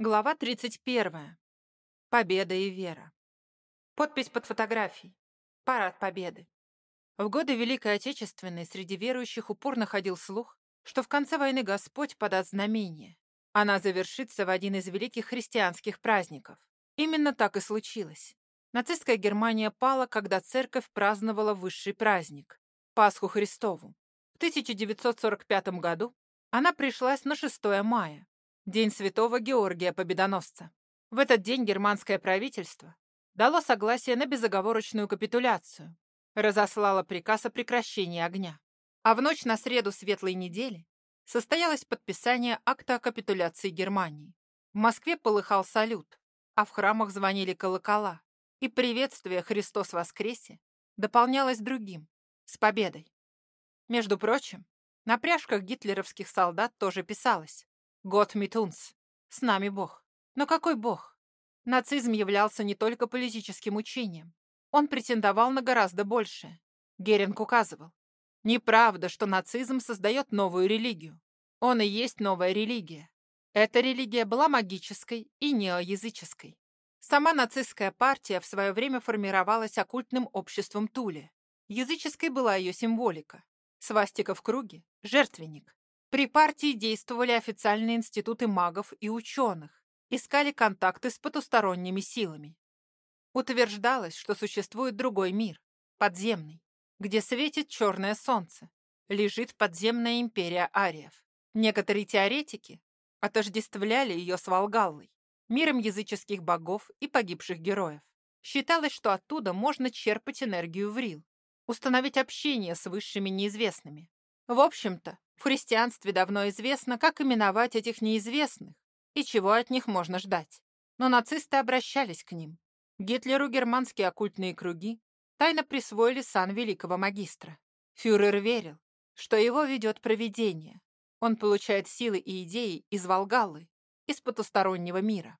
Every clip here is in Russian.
Глава 31. Победа и вера. Подпись под фотографией. Парад Победы. В годы Великой Отечественной среди верующих упорно ходил слух, что в конце войны Господь подаст знамение. Она завершится в один из великих христианских праздников. Именно так и случилось. Нацистская Германия пала, когда церковь праздновала высший праздник – Пасху Христову. В 1945 году она пришлась на 6 мая, День Святого Георгия Победоносца. В этот день германское правительство дало согласие на безоговорочную капитуляцию, разослало приказ о прекращении огня. А в ночь на среду светлой недели состоялось подписание акта о капитуляции Германии. В Москве полыхал салют, а в храмах звонили колокола, и приветствие «Христос воскресе» дополнялось другим – с победой. Между прочим, на пряжках гитлеровских солдат тоже писалось Год Митунс. С нами Бог. Но какой Бог? Нацизм являлся не только политическим учением. Он претендовал на гораздо большее. Геринг указывал. Неправда, что нацизм создает новую религию. Он и есть новая религия. Эта религия была магической и неоязыческой. Сама нацистская партия в свое время формировалась оккультным обществом Туле. Языческой была ее символика. Свастика в круге, жертвенник. При партии действовали официальные институты магов и ученых, искали контакты с потусторонними силами. Утверждалось, что существует другой мир, подземный, где светит черное солнце, лежит подземная империя ариев. Некоторые теоретики отождествляли ее с Волгаллой, миром языческих богов и погибших героев. Считалось, что оттуда можно черпать энергию в Рил, установить общение с высшими неизвестными. В общем-то, в христианстве давно известно, как именовать этих неизвестных и чего от них можно ждать. Но нацисты обращались к ним. Гитлеру германские оккультные круги тайно присвоили сан великого магистра. Фюрер верил, что его ведет провидение. Он получает силы и идеи из Волгаллы, из потустороннего мира.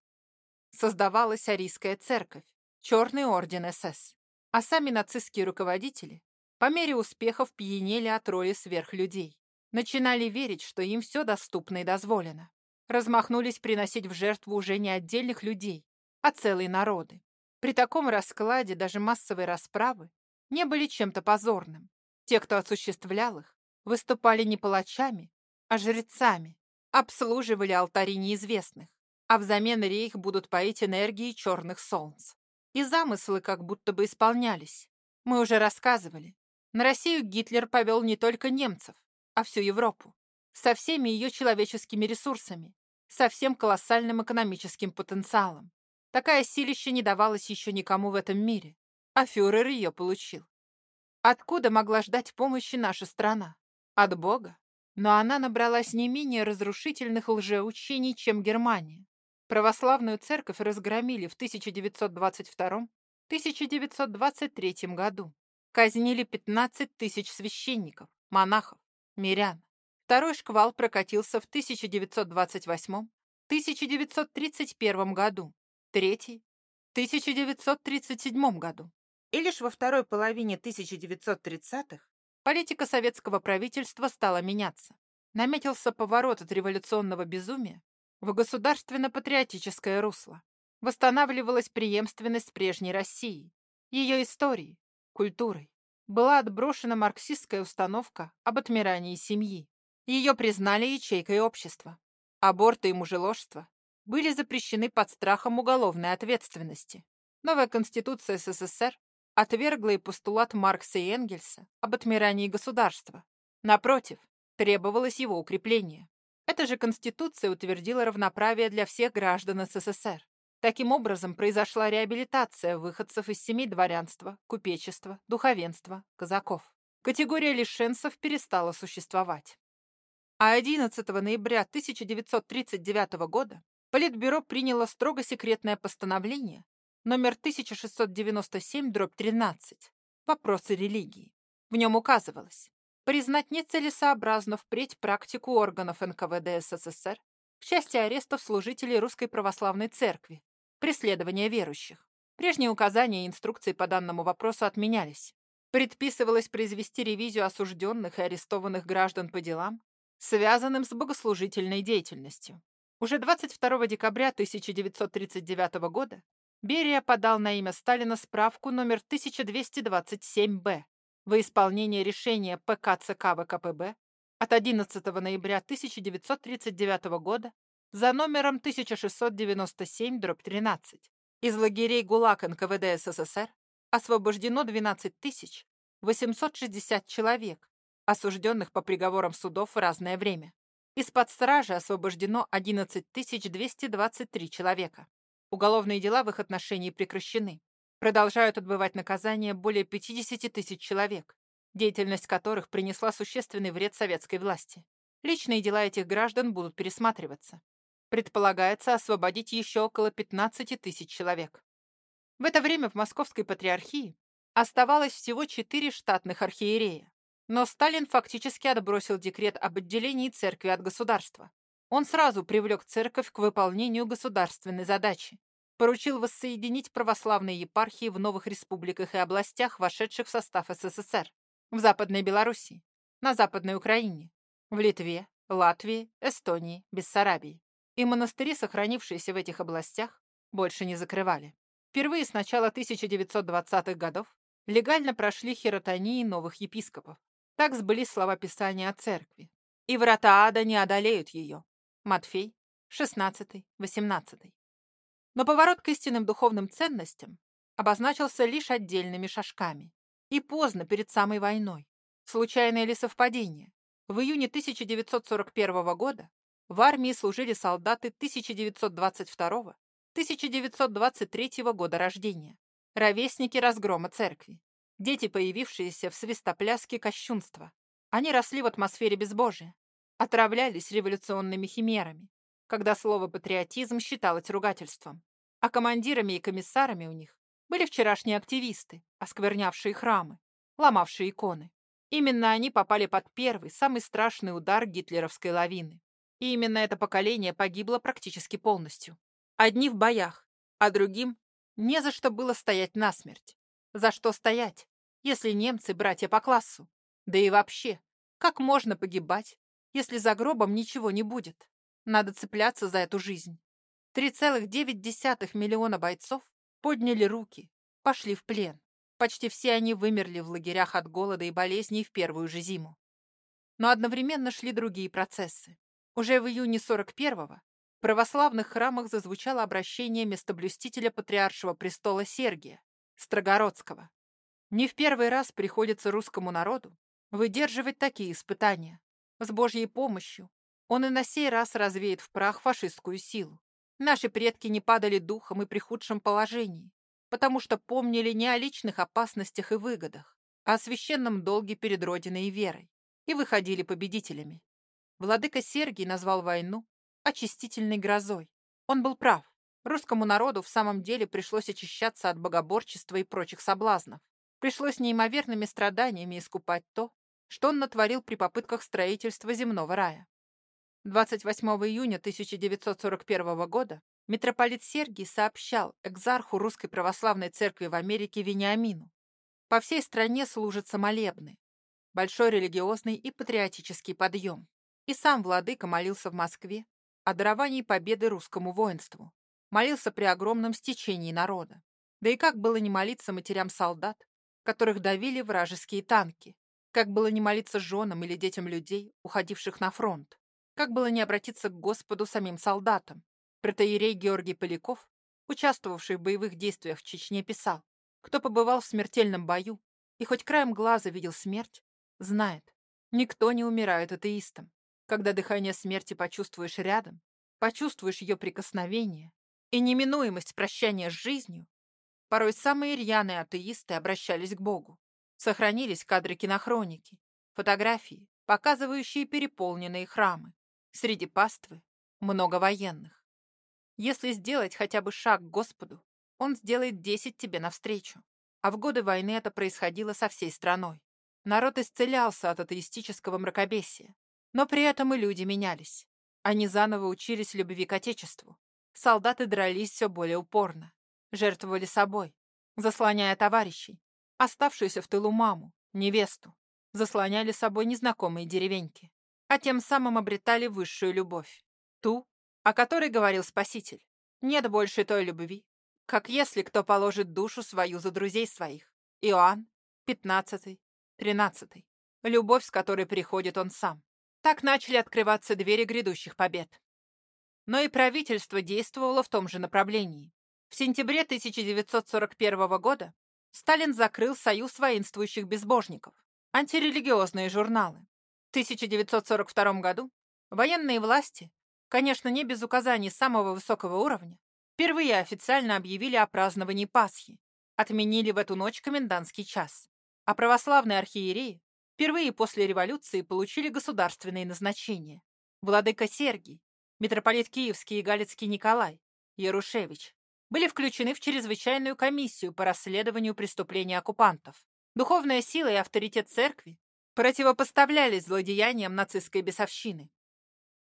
Создавалась арийская церковь, черный орден СС. А сами нацистские руководители по мере успехов пьянели от роли сверхлюдей. Начинали верить, что им все доступно и дозволено. Размахнулись приносить в жертву уже не отдельных людей, а целые народы. При таком раскладе даже массовые расправы не были чем-то позорным. Те, кто осуществлял их, выступали не палачами, а жрецами, обслуживали алтари неизвестных, а взамен рейх будут поить энергией черных солнц. И замыслы как будто бы исполнялись. Мы уже рассказывали. На Россию Гитлер повел не только немцев, а всю Европу, со всеми ее человеческими ресурсами, со всем колоссальным экономическим потенциалом. Такая силища не давалась еще никому в этом мире, а фюрер ее получил. Откуда могла ждать помощи наша страна? От Бога. Но она набралась не менее разрушительных лжеучений, чем Германия. Православную церковь разгромили в 1922-1923 году. Казнили 15 тысяч священников, монахов, мирян. Второй шквал прокатился в 1928-1931 году, третий – в 1937 году. И лишь во второй половине 1930-х политика советского правительства стала меняться. Наметился поворот от революционного безумия в государственно-патриотическое русло. Восстанавливалась преемственность прежней России, ее истории, культурой была отброшена марксистская установка об отмирании семьи. Ее признали ячейкой общества. Аборты и мужеложство были запрещены под страхом уголовной ответственности. Новая Конституция СССР отвергла и постулат Маркса и Энгельса об отмирании государства. Напротив, требовалось его укрепление. Эта же Конституция утвердила равноправие для всех граждан СССР. Таким образом, произошла реабилитация выходцев из семей дворянства, купечества, духовенства, казаков. Категория лишенцев перестала существовать. А 11 ноября 1939 года Политбюро приняло строго секретное постановление номер 1697-13 «Вопросы религии». В нем указывалось признать нецелесообразно впредь практику органов НКВД СССР в части арестов служителей Русской Православной Церкви, преследования верующих. Прежние указания и инструкции по данному вопросу отменялись. Предписывалось произвести ревизию осужденных и арестованных граждан по делам, связанным с богослужительной деятельностью. Уже 22 декабря 1939 года Берия подал на имя Сталина справку номер 1227-Б во исполнение решения ПК ЦК ВКПБ от 11 ноября 1939 года за номером 1697-13. Из лагерей ГУЛАГ НКВД СССР освобождено 12 860 человек, осужденных по приговорам судов в разное время. Из-под стражи освобождено 11 223 человека. Уголовные дела в их отношении прекращены. Продолжают отбывать наказание более 50 тысяч человек, деятельность которых принесла существенный вред советской власти. Личные дела этих граждан будут пересматриваться. Предполагается освободить еще около 15 тысяч человек. В это время в Московской патриархии оставалось всего четыре штатных архиерея. Но Сталин фактически отбросил декрет об отделении церкви от государства. Он сразу привлек церковь к выполнению государственной задачи. Поручил воссоединить православные епархии в новых республиках и областях, вошедших в состав СССР. В Западной Белоруссии, на Западной Украине, в Литве, Латвии, Эстонии, Бессарабии. И монастыри, сохранившиеся в этих областях, больше не закрывали. Впервые с начала 1920-х годов легально прошли хиротонии новых епископов. Так сбылись слова Писания о церкви. «И врата ада не одолеют ее». Матфей, 16, 18. Но поворот к истинным духовным ценностям обозначился лишь отдельными шажками. И поздно, перед самой войной. Случайное ли совпадение? В июне 1941 года в армии служили солдаты 1922-1923 года рождения, ровесники разгрома церкви. Дети, появившиеся в свистопляске кощунства. Они росли в атмосфере безбожия, отравлялись революционными химерами, когда слово «патриотизм» считалось ругательством. А командирами и комиссарами у них были вчерашние активисты, осквернявшие храмы, ломавшие иконы. Именно они попали под первый, самый страшный удар гитлеровской лавины. И именно это поколение погибло практически полностью. Одни в боях, а другим не за что было стоять насмерть. За что стоять, если немцы братья по классу? Да и вообще, как можно погибать, если за гробом ничего не будет? Надо цепляться за эту жизнь. 3,9 миллиона бойцов подняли руки, пошли в плен. Почти все они вымерли в лагерях от голода и болезней в первую же зиму. Но одновременно шли другие процессы. Уже в июне 41-го в православных храмах зазвучало обращение местоблюстителя патриаршего престола Сергия, Строгородского. Не в первый раз приходится русскому народу выдерживать такие испытания. С Божьей помощью он и на сей раз развеет в прах фашистскую силу. Наши предки не падали духом и при худшем положении, потому что помнили не о личных опасностях и выгодах, а о священном долге перед Родиной и верой, и выходили победителями. Владыка Сергий назвал войну очистительной грозой. Он был прав. Русскому народу в самом деле пришлось очищаться от богоборчества и прочих соблазнов. Пришлось неимоверными страданиями искупать то, что он натворил при попытках строительства земного рая. 28 июня 1941 года митрополит Сергий сообщал экзарху Русской Православной Церкви в Америке Вениамину. По всей стране служатся молебны. Большой религиозный и патриотический подъем. И сам владыка молился в Москве о даровании победы русскому воинству молился при огромном стечении народа. Да и как было не молиться матерям солдат, которых давили вражеские танки? Как было не молиться женам или детям людей, уходивших на фронт? Как было не обратиться к Господу самим солдатам? Протоиерей Георгий Поляков, участвовавший в боевых действиях в Чечне, писал, кто побывал в смертельном бою и хоть краем глаза видел смерть, знает, никто не умирает атеистом. Когда дыхание смерти почувствуешь рядом, почувствуешь ее прикосновение, и неминуемость прощания с жизнью, порой самые рьяные атеисты обращались к Богу. Сохранились кадры кинохроники, фотографии, показывающие переполненные храмы. Среди паствы много военных. Если сделать хотя бы шаг к Господу, Он сделает десять тебе навстречу. А в годы войны это происходило со всей страной. Народ исцелялся от атеистического мракобесия. Но при этом и люди менялись. Они заново учились любви к Отечеству, Солдаты дрались все более упорно, жертвовали собой, заслоняя товарищей, оставшуюся в тылу маму, невесту, заслоняли собой незнакомые деревеньки, а тем самым обретали высшую любовь, ту, о которой говорил Спаситель. Нет больше той любви, как если кто положит душу свою за друзей своих. Иоанн, 15, 13. Любовь, с которой приходит он сам. Так начали открываться двери грядущих побед. Но и правительство действовало в том же направлении. В сентябре 1941 года Сталин закрыл Союз воинствующих безбожников, антирелигиозные журналы. В 1942 году военные власти, конечно, не без указаний самого высокого уровня, впервые официально объявили о праздновании Пасхи, отменили в эту ночь комендантский час, а православные архиереи впервые после революции получили государственные назначения. Владыка Сергий, митрополит Киевский и Галицкий Николай, Ярушевич, были включены в чрезвычайную комиссию по расследованию преступлений оккупантов. Духовная сила и авторитет церкви противопоставлялись злодеяниям нацистской бесовщины.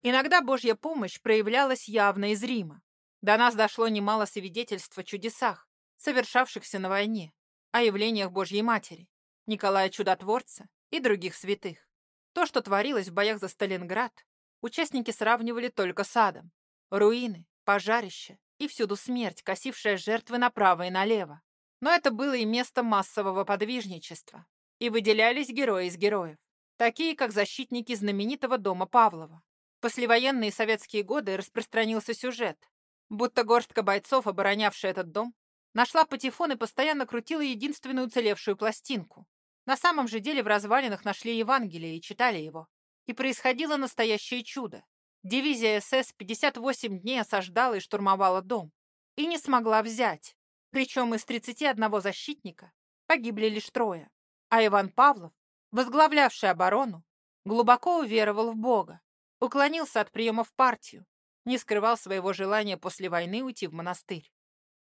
Иногда Божья помощь проявлялась явно из Рима. До нас дошло немало свидетельств о чудесах, совершавшихся на войне, о явлениях Божьей Матери, Николая Чудотворца и других святых. То, что творилось в боях за Сталинград, участники сравнивали только с адом. Руины, пожарища и всюду смерть, косившая жертвы направо и налево. Но это было и место массового подвижничества. И выделялись герои из героев, такие как защитники знаменитого дома Павлова. В послевоенные советские годы распространился сюжет, будто горстка бойцов, оборонявшая этот дом, нашла патефон и постоянно крутила единственную уцелевшую пластинку. На самом же деле в развалинах нашли Евангелие и читали его. И происходило настоящее чудо. Дивизия СС 58 дней осаждала и штурмовала дом. И не смогла взять. Причем из 31 защитника погибли лишь трое. А Иван Павлов, возглавлявший оборону, глубоко уверовал в Бога, уклонился от приема в партию, не скрывал своего желания после войны уйти в монастырь.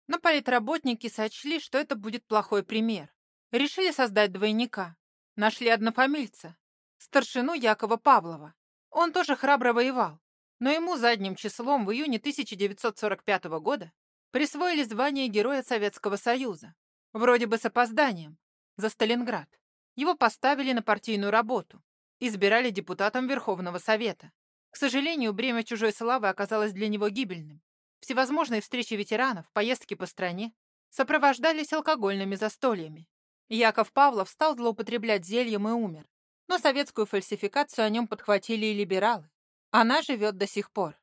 Но политработники сочли, что это будет плохой пример. Решили создать двойника. Нашли однофамильца, старшину Якова Павлова. Он тоже храбро воевал, но ему задним числом в июне 1945 года присвоили звание Героя Советского Союза. Вроде бы с опозданием, за Сталинград. Его поставили на партийную работу, избирали депутатом Верховного Совета. К сожалению, бремя чужой славы оказалось для него гибельным. Всевозможные встречи ветеранов, поездки по стране сопровождались алкогольными застольями. Яков Павлов стал злоупотреблять зельем и умер. Но советскую фальсификацию о нем подхватили и либералы. Она живет до сих пор.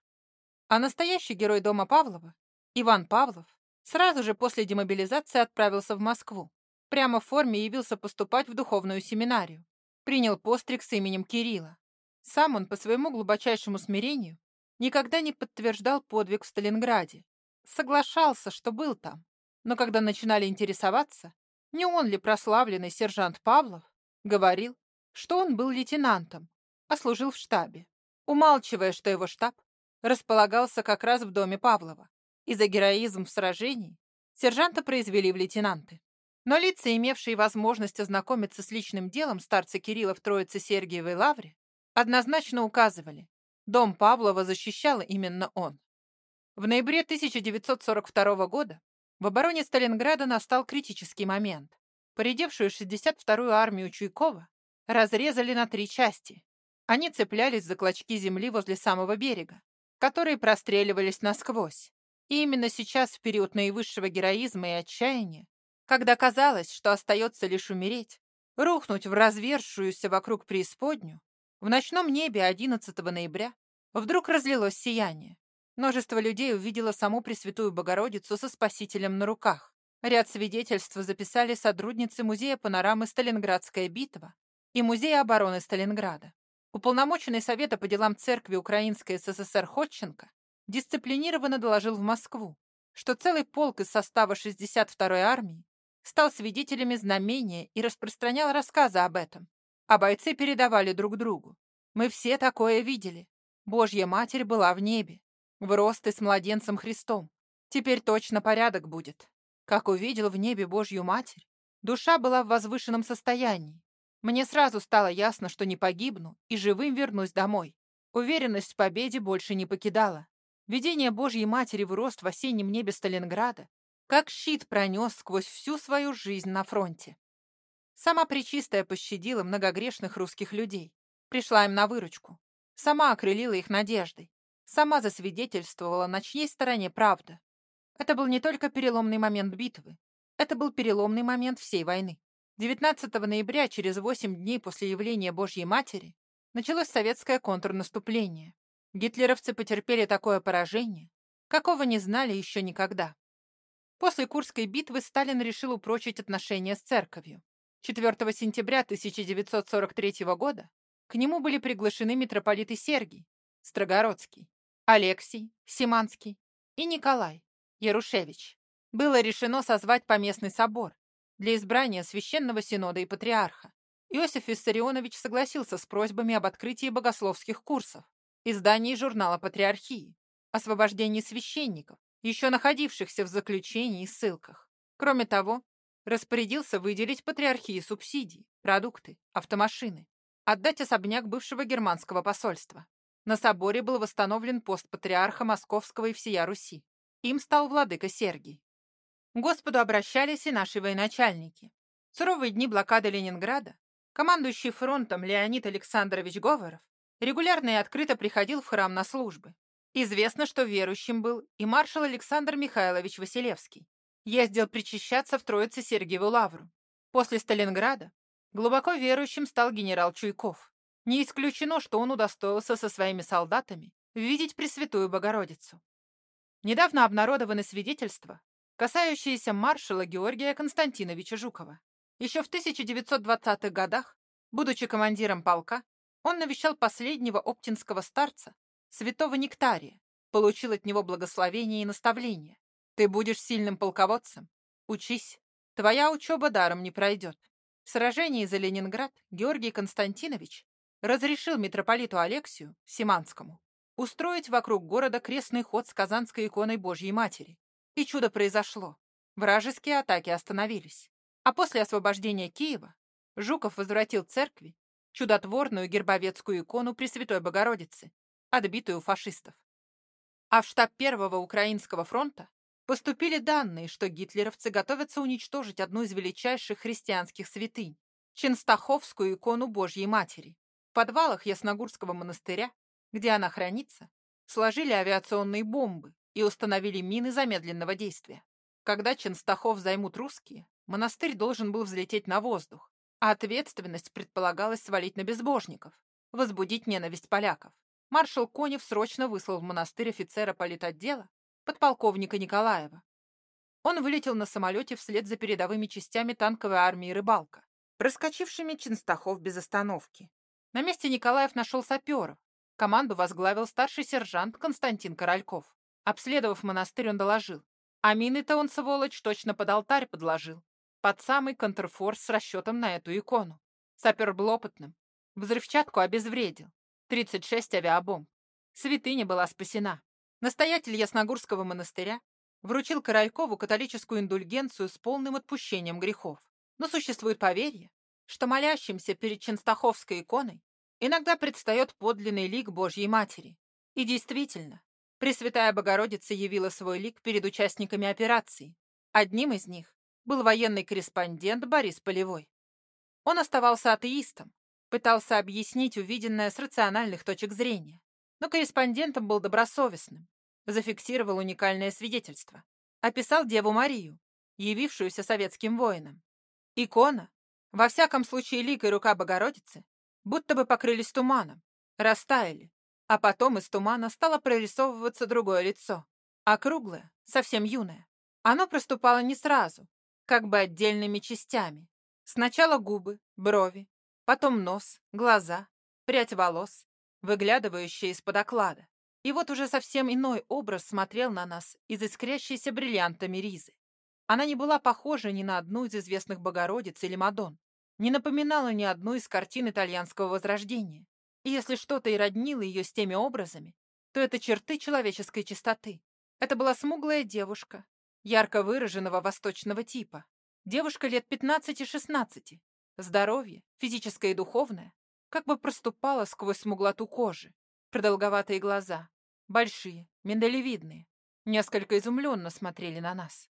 А настоящий герой дома Павлова, Иван Павлов, сразу же после демобилизации отправился в Москву. Прямо в форме явился поступать в духовную семинарию. Принял постриг с именем Кирилла. Сам он по своему глубочайшему смирению никогда не подтверждал подвиг в Сталинграде. Соглашался, что был там. Но когда начинали интересоваться, не он ли прославленный сержант Павлов, говорил, что он был лейтенантом, а служил в штабе, умалчивая, что его штаб располагался как раз в доме Павлова. И за героизм в сражении сержанта произвели в лейтенанты. Но лица, имевшие возможность ознакомиться с личным делом старца Кирилла в Троице Сергиевой Лавре, однозначно указывали, Дом Павлова защищал именно он. В ноябре 1942 года в обороне Сталинграда настал критический момент. Поредевшую 62-ю армию Чуйкова разрезали на три части. Они цеплялись за клочки земли возле самого берега, которые простреливались насквозь. И именно сейчас, в период наивысшего героизма и отчаяния, когда казалось, что остается лишь умереть, рухнуть в развершуюся вокруг преисподнюю, в ночном небе 11 ноября вдруг разлилось сияние. Множество людей увидело саму Пресвятую Богородицу со Спасителем на руках. Ряд свидетельств записали сотрудницы Музея панорамы «Сталинградская битва» и Музея обороны Сталинграда. Уполномоченный Совета по делам Церкви Украинской СССР Ходченко дисциплинированно доложил в Москву, что целый полк из состава 62-й армии стал свидетелями знамения и распространял рассказы об этом, а бойцы передавали друг другу. Мы все такое видели. Божья Матерь была в небе, в рост и с младенцем Христом. Теперь точно порядок будет. Как увидел в небе Божью Матерь, душа была в возвышенном состоянии. Мне сразу стало ясно, что не погибну и живым вернусь домой. Уверенность в победе больше не покидала. Видение Божьей Матери в рост в осеннем небе Сталинграда как щит пронес сквозь всю свою жизнь на фронте. Сама Пречистая пощадила многогрешных русских людей. Пришла им на выручку. Сама окрылила их надеждой. сама засвидетельствовала, на чьей стороне правда. Это был не только переломный момент битвы, это был переломный момент всей войны. 19 ноября, через 8 дней после явления Божьей Матери, началось советское контрнаступление. Гитлеровцы потерпели такое поражение, какого не знали еще никогда. После Курской битвы Сталин решил упрочить отношения с церковью. 4 сентября 1943 года к нему были приглашены митрополиты Сергий, Строгородский, Алексий, Симанский и Николай, Ярушевич. Было решено созвать поместный собор для избрания священного синода и патриарха. Иосиф Виссарионович согласился с просьбами об открытии богословских курсов, издании журнала «Патриархии», освобождении священников, еще находившихся в заключении и ссылках. Кроме того, распорядился выделить патриархии субсидии, продукты, автомашины, отдать особняк бывшего германского посольства. На соборе был восстановлен пост патриарха Московского и всея Руси. Им стал владыка Сергий. Господу обращались и наши военачальники. В суровые дни блокады Ленинграда командующий фронтом Леонид Александрович Говоров регулярно и открыто приходил в храм на службы. Известно, что верующим был и маршал Александр Михайлович Василевский. Ездил причащаться в Троице Сергиеву Лавру. После Сталинграда глубоко верующим стал генерал Чуйков. Не исключено, что он удостоился со своими солдатами видеть Пресвятую Богородицу. Недавно обнародованы свидетельства, касающиеся маршала Георгия Константиновича Жукова. Еще в 1920-х годах, будучи командиром полка, он навещал последнего оптинского старца, святого Нектария, получил от него благословение и наставление. Ты будешь сильным полководцем. Учись. Твоя учеба даром не пройдет. В сражении за Ленинград Георгий Константинович разрешил митрополиту Алексию, Симанскому, устроить вокруг города крестный ход с казанской иконой Божьей Матери. И чудо произошло. Вражеские атаки остановились. А после освобождения Киева Жуков возвратил церкви чудотворную гербовецкую икону Пресвятой Богородицы, отбитую фашистов. А в штаб Первого Украинского фронта поступили данные, что гитлеровцы готовятся уничтожить одну из величайших христианских святынь – Ченстаховскую икону Божьей Матери. В подвалах Ясногурского монастыря, где она хранится, сложили авиационные бомбы и установили мины замедленного действия. Когда Ченстахов займут русские, монастырь должен был взлететь на воздух, а ответственность предполагалось свалить на безбожников, возбудить ненависть поляков. Маршал Конев срочно выслал в монастырь офицера политотдела, подполковника Николаева. Он вылетел на самолете вслед за передовыми частями танковой армии «Рыбалка», проскочившими Ченстахов без остановки. На месте Николаев нашел саперов. Команду возглавил старший сержант Константин Корольков. Обследовав монастырь, он доложил. А мины-то он, сволочь, точно под алтарь подложил. Под самый контрфорс с расчетом на эту икону. Сапер был опытным. Взрывчатку обезвредил. 36 авиабомб. Святыня была спасена. Настоятель Ясногурского монастыря вручил Королькову католическую индульгенцию с полным отпущением грехов. Но существует поверье, что молящимся перед Ченстаховской иконой иногда предстает подлинный лик Божьей Матери. И действительно, Пресвятая Богородица явила свой лик перед участниками операции. Одним из них был военный корреспондент Борис Полевой. Он оставался атеистом, пытался объяснить увиденное с рациональных точек зрения, но корреспондентом был добросовестным, зафиксировал уникальное свидетельство, описал Деву Марию, явившуюся советским воинам. Икона во всяком случае, лик и рука Богородицы будто бы покрылись туманом, растаяли, а потом из тумана стало прорисовываться другое лицо, округлое, совсем юное. Оно проступало не сразу, как бы отдельными частями. Сначала губы, брови, потом нос, глаза, прядь волос, выглядывающая из-под оклада. И вот уже совсем иной образ смотрел на нас из искрящейся бриллиантами ризы. Она не была похожа ни на одну из известных Богородиц или Мадон не напоминала ни одну из картин итальянского возрождения. И если что-то и роднило ее с теми образами, то это черты человеческой чистоты. Это была смуглая девушка, ярко выраженного восточного типа. Девушка лет 15-16. Здоровье, физическое и духовное, как бы проступало сквозь смуглоту кожи. Продолговатые глаза, большие, миндалевидные, несколько изумленно смотрели на нас.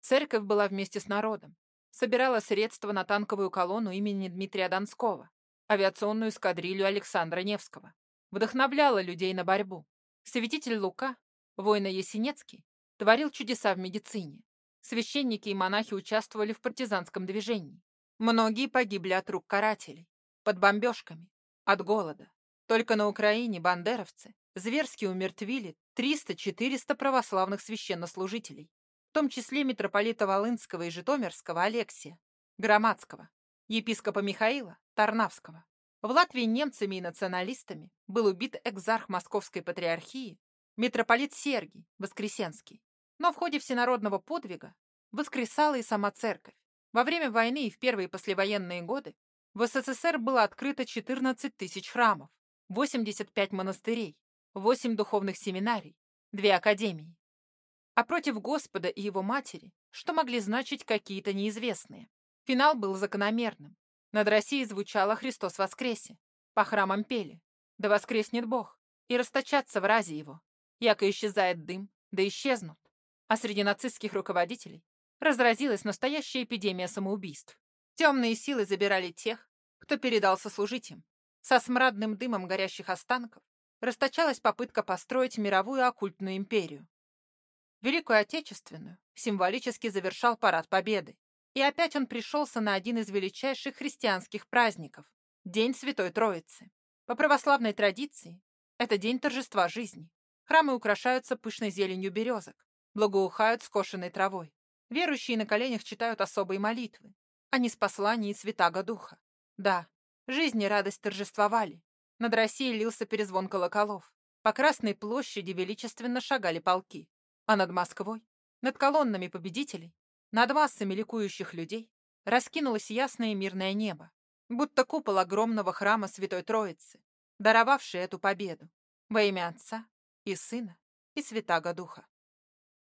Церковь была вместе с народом собирала средства на танковую колонну имени Дмитрия Донского, авиационную эскадрилью Александра Невского, вдохновляла людей на борьбу, Святитель Лука, воина Есенецкий, творил чудеса в медицине. Священники и монахи участвовали в партизанском движении. Многие погибли от рук карателей, под бомбежками, от голода. Только на Украине бандеровцы зверски умертвили 300-400 православных священнослужителей, в том числе митрополита Волынского и Житомирского Алексия, Громадского, епископа Михаила Тарнавского. В Латвии немцами и националистами был убит экзарх Московской патриархии митрополит Сергий Воскресенский. Но в ходе всенародного подвига воскресала и сама церковь. Во время войны и в первые послевоенные годы в СССР было открыто 14 тысяч храмов, 85 монастырей, 8 духовных семинарий, 2 академии. А против Господа и его матери, что могли значить какие-то неизвестные? Финал был закономерным. Над Россией звучало «Христос воскресе». По храмам пели «Да воскреснет Бог» и расточаться в разе его. Яко исчезает дым, да исчезнут. А среди нацистских руководителей разразилась настоящая эпидемия самоубийств. Темные силы забирали тех, кто передался служить им. Со смрадным дымом горящих останков расточалась попытка построить мировую оккультную империю. Великую Отечественную символически завершал парад Победы. И опять он пришелся на один из величайших христианских праздников – День Святой Троицы. По православной традиции, это день торжества жизни. Храмы украшаются пышной зеленью березок, благоухают скошенной травой. Верующие на коленях читают особые молитвы, а не с посланий святаго духа. Да, жизнь и радость торжествовали. Над Россией лился перезвон колоколов. По Красной площади величественно шагали полки. А над Москвой, над колоннами победителей, над массами ликующих людей раскинулось ясное мирное небо, будто купол огромного храма Святой Троицы, даровавший эту победу во имя Отца и Сына, и Святаго Духа.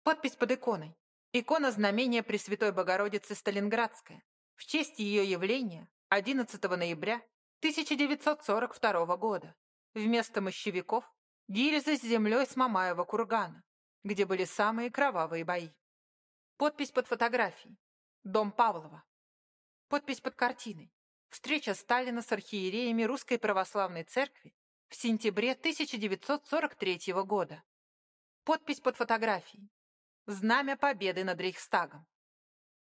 Подпись под иконой. Икона знамения Пресвятой Богородицы Сталинградская. В честь ее явления 11 ноября 1942 года. Вместо мощевиков – гильзы с землей с Мамаева кургана, где были самые кровавые бои. Подпись под фотографией. Дом Павлова. Подпись под картиной. Встреча Сталина с архиереями Русской Православной Церкви в сентябре 1943 года. Подпись под фотографией. Знамя победы над Рейхстагом.